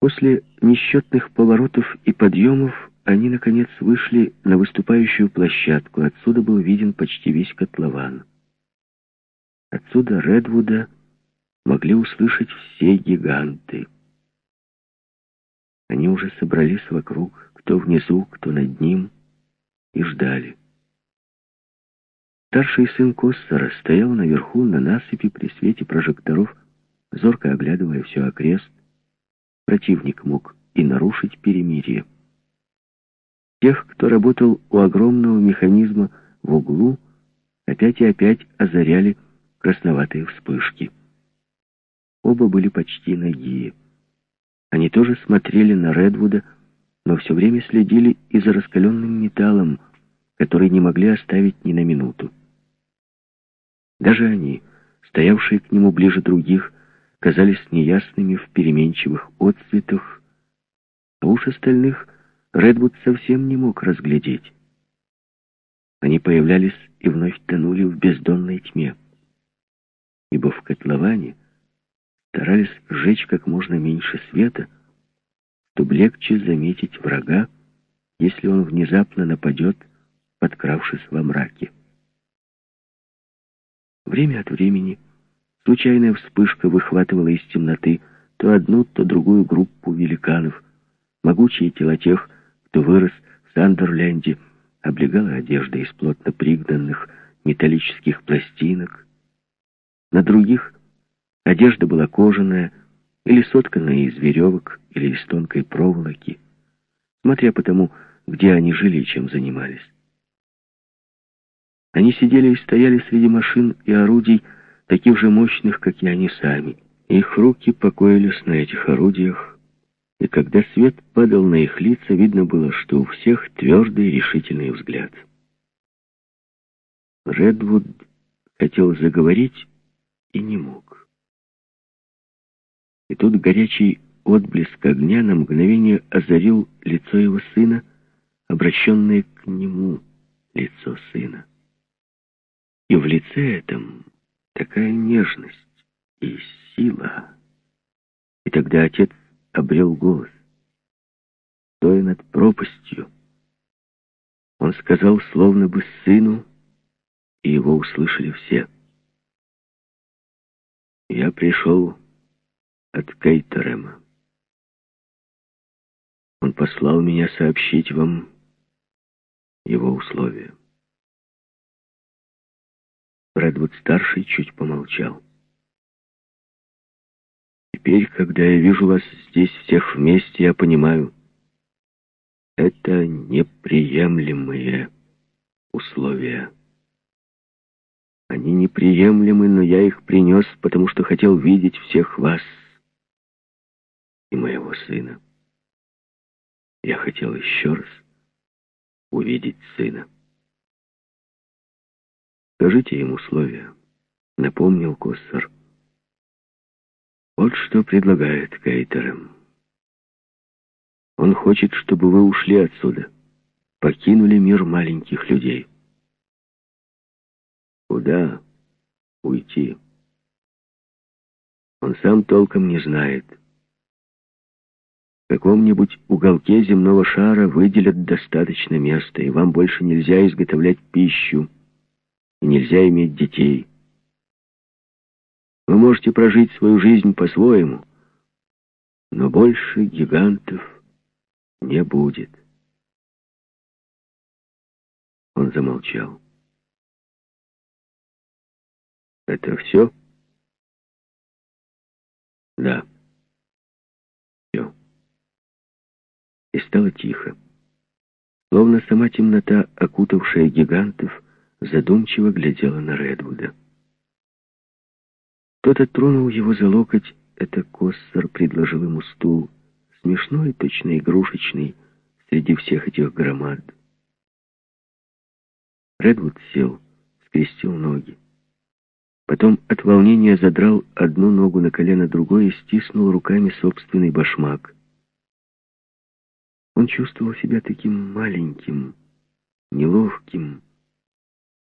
После несчетных поворотов и подъемов они, наконец, вышли на выступающую площадку. Отсюда был виден почти весь котлован. Отсюда Редвуда могли услышать все гиганты. Они уже собрались вокруг, кто внизу, кто над ним, и ждали. Старший сын Коссора стоял наверху на насыпи при свете прожекторов, зорко оглядывая все окрест. Противник мог и нарушить перемирие. Тех, кто работал у огромного механизма в углу, опять и опять озаряли красноватые вспышки. Оба были почти нагие. Они тоже смотрели на Редвуда, но все время следили и за раскаленным металлом, который не могли оставить ни на минуту. Даже они, стоявшие к нему ближе других, казались неясными в переменчивых отцветах, а уж остальных Редвуд совсем не мог разглядеть. Они появлялись и вновь тонули в бездонной тьме, ибо в котловане старались сжечь как можно меньше света, чтобы легче заметить врага, если он внезапно нападет, подкравшись во мраке. Время от времени случайная вспышка выхватывала из темноты то одну, то другую группу великанов. Могучие тела тех, кто вырос в Сандерленде, облегала одежда из плотно пригнанных металлических пластинок. На других одежда была кожаная, или сотканная из веревок, или из тонкой проволоки, смотря по тому, где они жили и чем занимались. Они сидели и стояли среди машин и орудий, таких же мощных, как и они сами. Их руки покоились на этих орудиях, и когда свет падал на их лица, видно было, что у всех твердый решительный взгляд. Редвуд хотел заговорить и не мог. И тут горячий отблеск огня на мгновение озарил лицо его сына, обращенное к нему лицо сына. И в лице этом такая нежность и сила. И тогда отец обрел голос. Стоя над пропастью, он сказал словно бы сыну, и его услышали все. «Я пришел от Кейтерема. Он послал меня сообщить вам его условия». Редвуд-старший чуть помолчал. «Теперь, когда я вижу вас здесь всех вместе, я понимаю, это неприемлемые условия. Они неприемлемы, но я их принес, потому что хотел видеть всех вас и моего сына. Я хотел еще раз увидеть сына. Скажите им условия, напомнил Коссор. Вот что предлагает Кейтерем. Он хочет, чтобы вы ушли отсюда, покинули мир маленьких людей. Куда уйти? Он сам толком не знает. В каком-нибудь уголке земного шара выделят достаточно места, и вам больше нельзя изготовлять пищу, и нельзя иметь детей. Вы можете прожить свою жизнь по-своему, но больше гигантов не будет. Он замолчал. Это все? Да. Все. И стало тихо. Словно сама темнота, окутавшая гигантов, задумчиво глядела на Редвуда. Кто-то тронул его за локоть, это Коссор предложил ему стул, смешной, точно игрушечный, среди всех этих громад. Редвуд сел, скрестил ноги. Потом от волнения задрал одну ногу на колено другой и стиснул руками собственный башмак. Он чувствовал себя таким маленьким, неловким,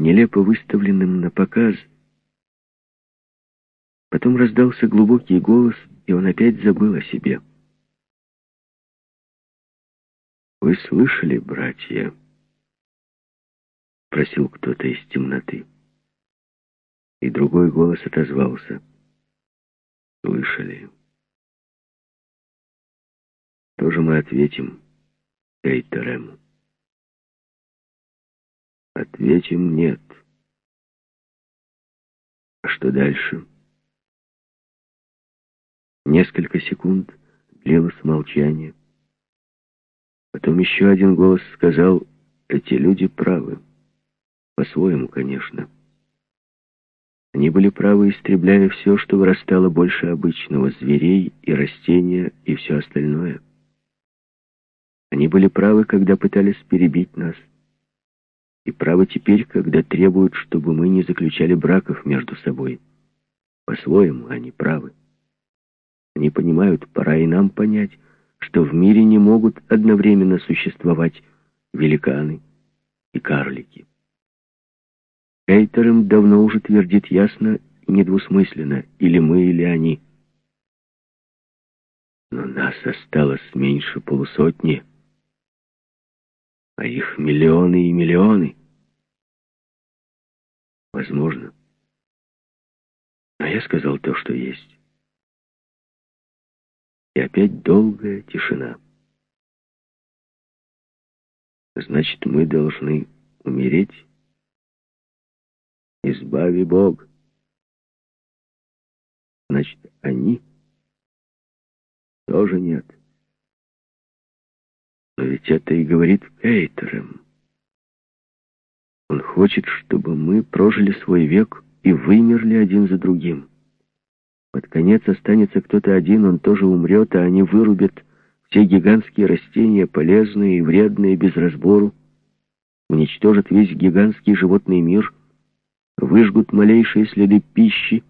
нелепо выставленным на показ. Потом раздался глубокий голос, и он опять забыл о себе. «Вы слышали, братья?» — просил кто-то из темноты. И другой голос отозвался. «Слышали?» Тоже мы ответим Эйтерему. Ответим «нет». А что дальше? Несколько секунд длилось молчание. Потом еще один голос сказал, эти люди правы. По-своему, конечно. Они были правы, истребляя все, что вырастало больше обычного, зверей и растения и все остальное. Они были правы, когда пытались перебить нас. И правы теперь, когда требуют, чтобы мы не заключали браков между собой. По-своему они правы. Они понимают, пора и нам понять, что в мире не могут одновременно существовать великаны и карлики. Эйтерем давно уже твердит ясно и недвусмысленно, или мы, или они. Но нас осталось меньше полусотни, а их миллионы и миллионы. Возможно. А я сказал то, что есть. И опять долгая тишина. Значит, мы должны умереть? Избави Бог. Значит, они тоже нет. Но ведь это и говорит Кейтерем. Он хочет, чтобы мы прожили свой век и вымерли один за другим. Под конец останется кто-то один, он тоже умрет, а они вырубят все гигантские растения, полезные и вредные, без разбору, уничтожат весь гигантский животный мир, выжгут малейшие следы пищи,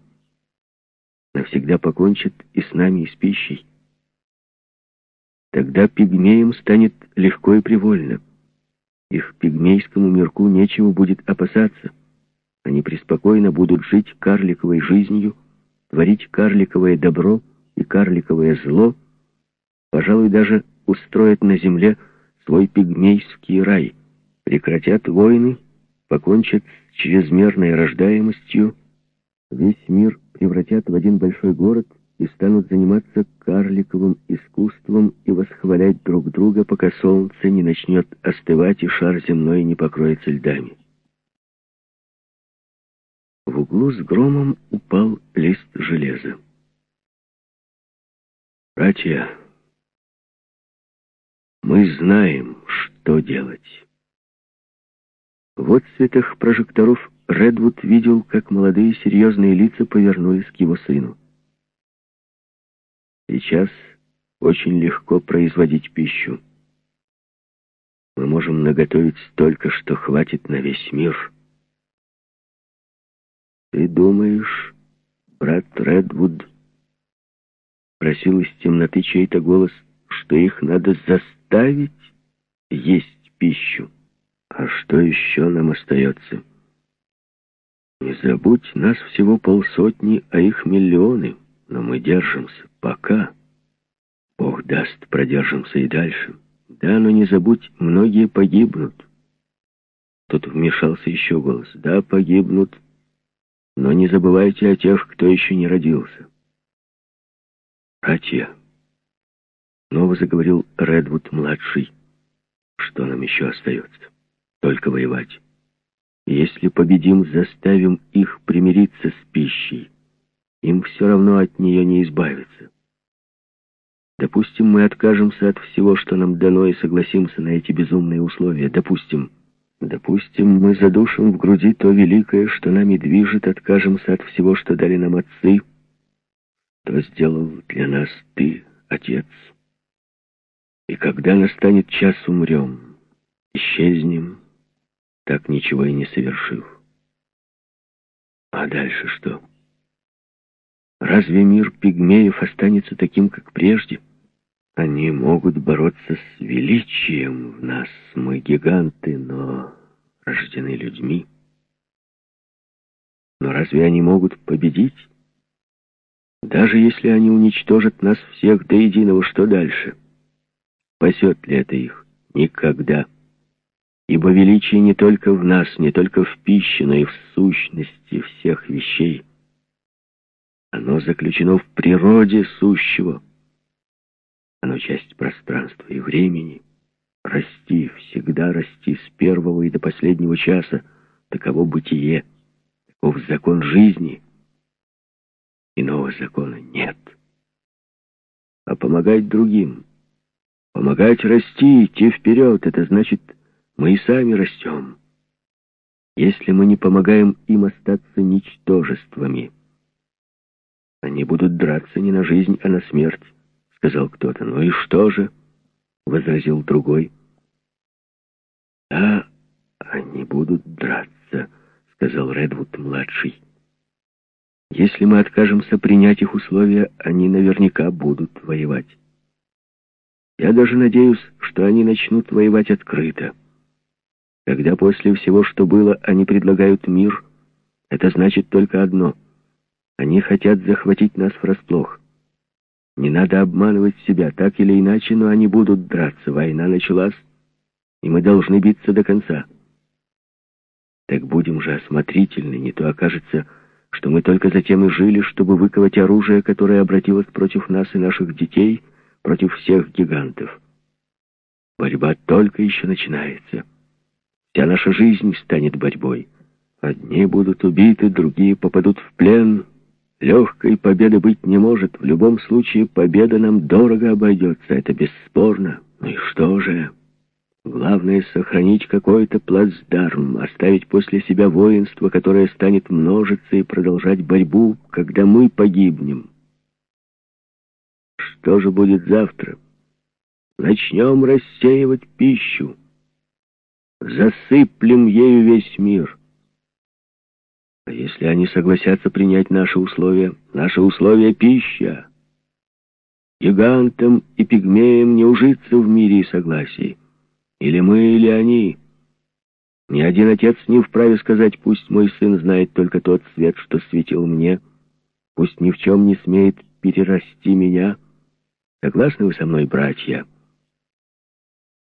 навсегда покончат и с нами, и с пищей. Тогда пигмеям станет легко и привольно. Их пигмейскому мирку нечего будет опасаться. Они преспокойно будут жить карликовой жизнью, творить карликовое добро и карликовое зло, пожалуй, даже устроят на земле свой пигмейский рай, прекратят войны, покончат с чрезмерной рождаемостью, весь мир превратят в один большой город и станут заниматься карликовым искусством и восхвалять друг друга, пока солнце не начнет остывать и шар земной не покроется льдами. В углу с громом упал лист железа. «Братья, мы знаем, что делать». В отцветах прожекторов Редвуд видел, как молодые серьезные лица повернулись к его сыну. Сейчас очень легко производить пищу. Мы можем наготовить столько, что хватит на весь мир. «Ты думаешь, брат Редвуд?» Просил из темноты чей-то голос, что их надо заставить есть пищу. А что еще нам остается? Не забудь, нас всего полсотни, а их миллионы, но мы держимся пока. Бог даст, продержимся и дальше. Да, но не забудь, многие погибнут. Тут вмешался еще голос. Да, погибнут, но не забывайте о тех, кто еще не родился. Братья, снова заговорил Редвуд-младший, что нам еще остается? Только воевать. Если победим, заставим их примириться с пищей. Им все равно от нее не избавиться. Допустим, мы откажемся от всего, что нам дано, и согласимся на эти безумные условия. Допустим... Допустим, мы задушим в груди то великое, что нами движет, откажемся от всего, что дали нам отцы, то сделал для нас ты, Отец. И когда настанет час, умрем, исчезнем, так ничего и не совершив. А дальше что? Разве мир пигмеев останется таким, как прежде? Они могут бороться с величием в нас. Мы гиганты, но рождены людьми. Но разве они могут победить? Даже если они уничтожат нас всех до единого, что дальше? Спасет ли это их? Никогда. Ибо величие не только в нас, не только в пище, но и в сущности всех вещей. Оно заключено в природе сущего. Оно часть пространства и времени. Расти, всегда расти с первого и до последнего часа. Таково бытие, таков закон жизни. Иного закона нет. А помогать другим, помогать расти, идти вперед, это значит, мы и сами растем. Если мы не помогаем им остаться ничтожествами, они будут драться не на жизнь, а на смерть сказал кто-то. «Ну и что же?» — возразил другой. «Да, они будут драться», — сказал Редвуд-младший. «Если мы откажемся принять их условия, они наверняка будут воевать. Я даже надеюсь, что они начнут воевать открыто. Когда после всего, что было, они предлагают мир, это значит только одно — они хотят захватить нас врасплох. Не надо обманывать себя, так или иначе, но они будут драться. Война началась, и мы должны биться до конца. Так будем же осмотрительны, не то окажется, что мы только затем и жили, чтобы выковать оружие, которое обратилось против нас и наших детей, против всех гигантов. Борьба только еще начинается. Вся наша жизнь станет борьбой. Одни будут убиты, другие попадут в плен, Легкой победы быть не может. В любом случае победа нам дорого обойдется, это бесспорно. Ну и что же? Главное — сохранить какой-то плацдарм, оставить после себя воинство, которое станет множиться и продолжать борьбу, когда мы погибнем. Что же будет завтра? Начнем рассеивать пищу. Засыплем ею весь мир. А если они согласятся принять наши условия? Наши условия — пища. Гигантам и пигмеям не ужиться в мире и согласии. Или мы, или они. Ни один отец не вправе сказать, пусть мой сын знает только тот свет, что светил мне, пусть ни в чем не смеет перерасти меня. Согласны вы со мной, братья?»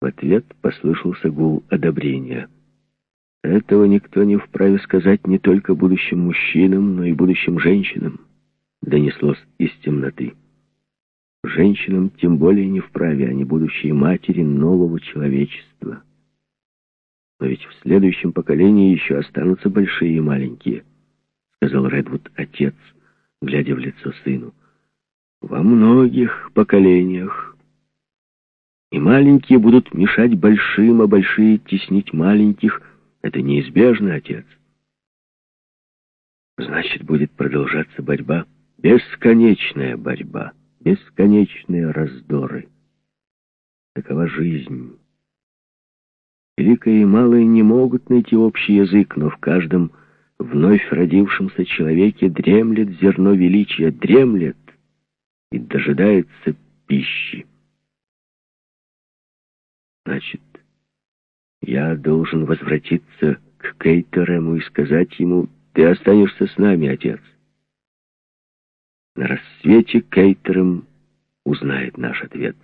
В ответ послышался гул одобрения. Этого никто не вправе сказать не только будущим мужчинам, но и будущим женщинам, донеслось из темноты. Женщинам тем более не вправе, они будущие матери нового человечества. Но ведь в следующем поколении еще останутся большие и маленькие, сказал Редвуд отец, глядя в лицо сыну. Во многих поколениях. И маленькие будут мешать большим, а большие теснить маленьких — это неизбежно, отец. Значит, будет продолжаться борьба, бесконечная борьба, бесконечные раздоры. Такова жизнь. Великое и малое не могут найти общий язык, но в каждом вновь родившемся человеке дремлет зерно величия, дремлет и дожидается пищи. Значит, я должен возвратиться к Кейтерему и сказать ему, ты останешься с нами, отец. На рассвете Кейтерем узнает наш ответ.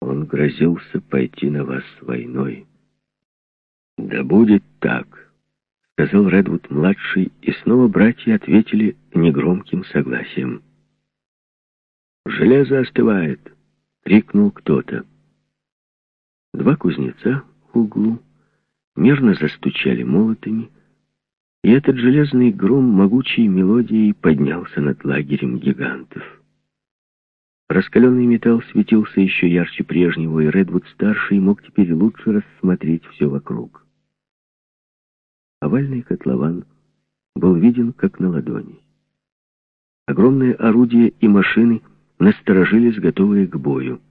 Он грозился пойти на вас войной. Да будет так, сказал Редвуд-младший, и снова братья ответили негромким согласием. «Железо остывает!» — крикнул кто-то. Два кузнеца в углу мерно застучали молотами, и этот железный гром могучей мелодией поднялся над лагерем гигантов. Раскаленный металл светился еще ярче прежнего, и Редвуд-старший мог теперь лучше рассмотреть все вокруг. Овальный котлован был виден как на ладони. Огромные орудия и машины насторожились, готовые к бою.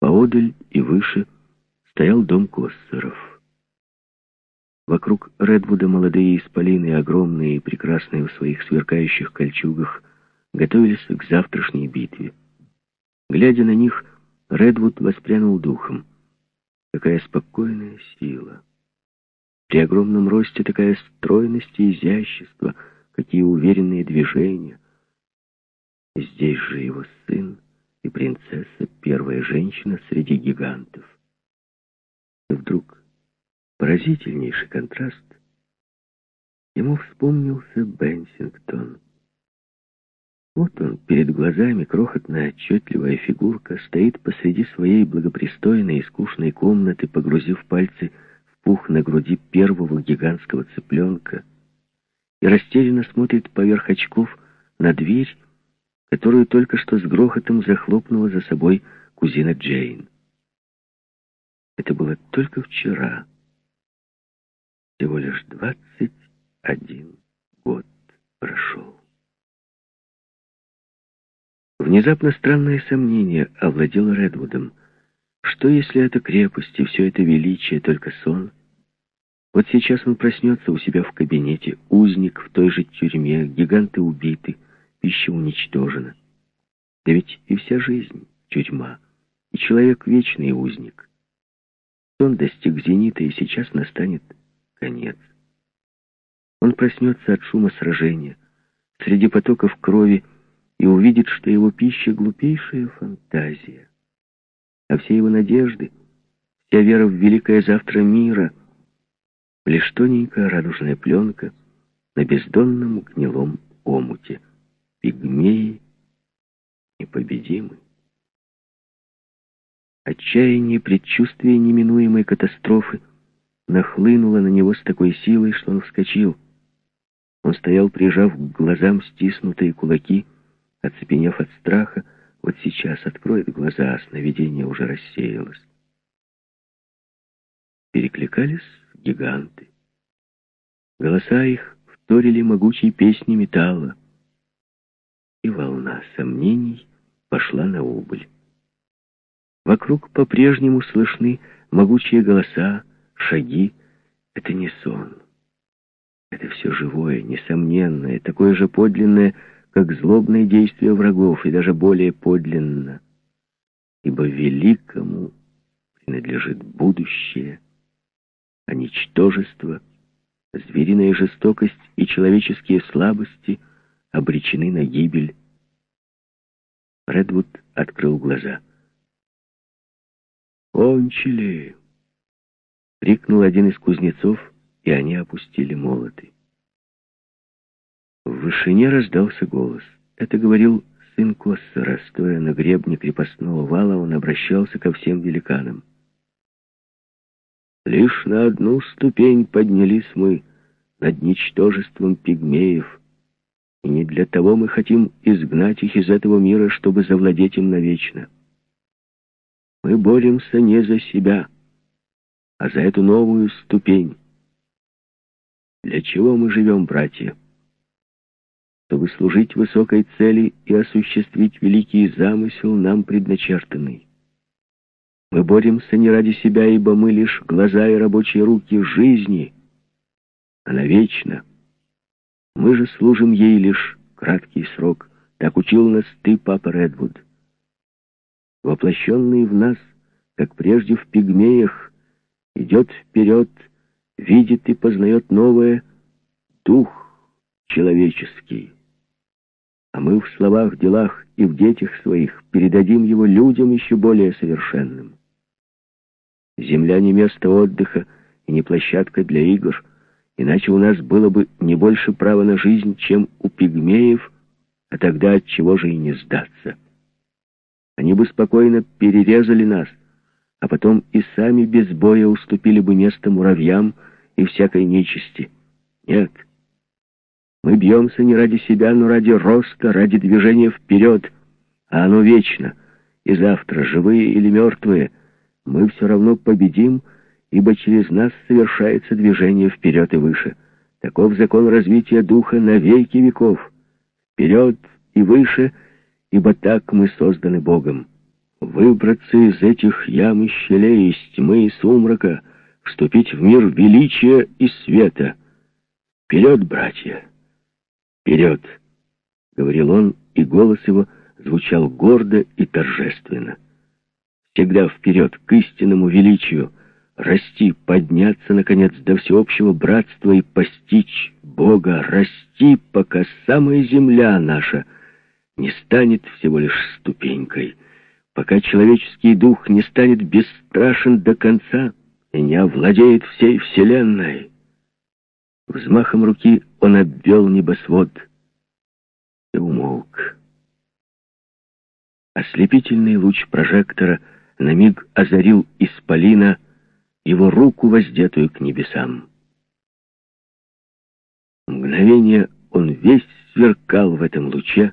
Поодаль и выше стоял дом Коссеров. Вокруг Редвуда молодые исполины, огромные и прекрасные в своих сверкающих кольчугах, готовились к завтрашней битве. Глядя на них, Редвуд воспрянул духом. Какая спокойная сила! При огромном росте такая стройность и изящество, какие уверенные движения. Здесь же его сын и принцесса — первая женщина среди гигантов. Вдруг поразительнейший контраст. Ему вспомнился Бенсингтон. Вот он, перед глазами, крохотная отчетливая фигурка, стоит посреди своей благопристойной и скучной комнаты, погрузив пальцы в пух на груди первого гигантского цыпленка, и растерянно смотрит поверх очков на дверь, которую только что с грохотом захлопнула за собой кузина Джейн. Это было только вчера. Всего лишь двадцать один год прошел. Внезапно странное сомнение овладело Редвудом. Что, если эта крепость и все это величие только сон? Вот сейчас он проснется у себя в кабинете, узник в той же тюрьме, гиганты убиты, пища уничтожена. Да ведь и вся жизнь — тюрьма, и человек — вечный узник. Он достиг зенита, и сейчас настанет конец. Он проснется от шума сражения, среди потоков крови, и увидит, что его пища — глупейшая фантазия. А все его надежды, вся вера в великое завтра мира — лишь тоненькая радужная пленка на бездонном гнилом омуте — пигмеи непобедимы. Отчаяние предчувствия неминуемой катастрофы нахлынуло на него с такой силой, что он вскочил. Он стоял, прижав к глазам стиснутые кулаки, оцепенев от страха, вот сейчас откроет глаза, а сновидение уже рассеялось. Перекликались гиганты. Голоса их вторили могучей песни металла и волна сомнений пошла на убыль. Вокруг по-прежнему слышны могучие голоса, шаги. Это не сон. Это все живое, несомненное, такое же подлинное, как злобные действия врагов, и даже более подлинно. Ибо великому принадлежит будущее, а ничтожество, звериная жестокость и человеческие слабости — обречены на гибель. Редвуд открыл глаза. «Кончили!» — крикнул один из кузнецов, и они опустили молоты. В вышине раздался голос. Это говорил сын Коссера. Стоя на гребне крепостного вала, он обращался ко всем великанам. «Лишь на одну ступень поднялись мы над ничтожеством пигмеев» И не для того мы хотим изгнать их из этого мира, чтобы завладеть им навечно. Мы боремся не за себя, а за эту новую ступень. Для чего мы живем, братья? Чтобы служить высокой цели и осуществить великий замысел, нам предначертанный. Мы боремся не ради себя, ибо мы лишь глаза и рабочие руки жизни. Она вечна. Мы же служим ей лишь краткий срок. Так учил нас ты, папа Редвуд. Воплощенный в нас, как прежде в пигмеях, идет вперед, видит и познает новое, дух человеческий. А мы в словах, делах и в детях своих передадим его людям еще более совершенным. Земля не место отдыха и не площадка для игр — Иначе у нас было бы не больше права на жизнь, чем у пигмеев, а тогда от чего же и не сдаться. Они бы спокойно перерезали нас, а потом и сами без боя уступили бы место муравьям и всякой нечисти. Нет. Мы бьемся не ради себя, но ради роста, ради движения вперед, а оно вечно. И завтра, живые или мертвые, мы все равно победим, ибо через нас совершается движение вперед и выше. Таков закон развития духа на веки веков. Вперед и выше, ибо так мы созданы Богом. Выбраться из этих ям и щелей, из тьмы и сумрака, вступить в мир величия и света. Вперед, братья! Вперед! — говорил он, и голос его звучал гордо и торжественно. Всегда вперед, к истинному величию — расти, подняться, наконец, до всеобщего братства и постичь Бога, расти, пока самая земля наша не станет всего лишь ступенькой — пока человеческий дух не станет бесстрашен до конца и не овладеет всей вселенной. Взмахом руки он обвел небосвод и умолк. Ослепительный луч прожектора на миг озарил исполина его руку, воздетую к небесам. Мгновение он весь сверкал в этом луче,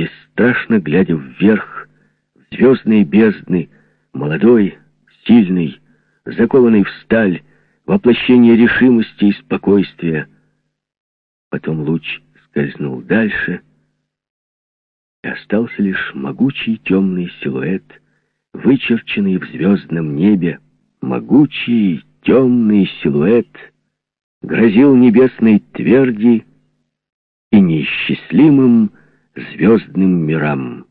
бесстрашно глядя вверх, в звездные бездны, молодой, сильный, закованный в сталь, воплощение решимости и спокойствия. Потом луч скользнул дальше, и остался лишь могучий темный силуэт, вычерченный в звездном небе. Могучий темный силуэт грозил небесной тверди и неисчислимым звездным мирам.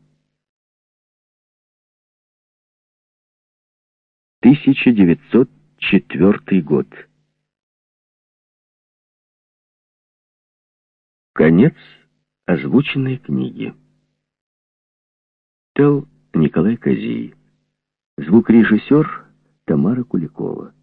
1904 год. Конец озвученной книги. Читал Николай Козий. Звукорежиссер Тамара Куликова.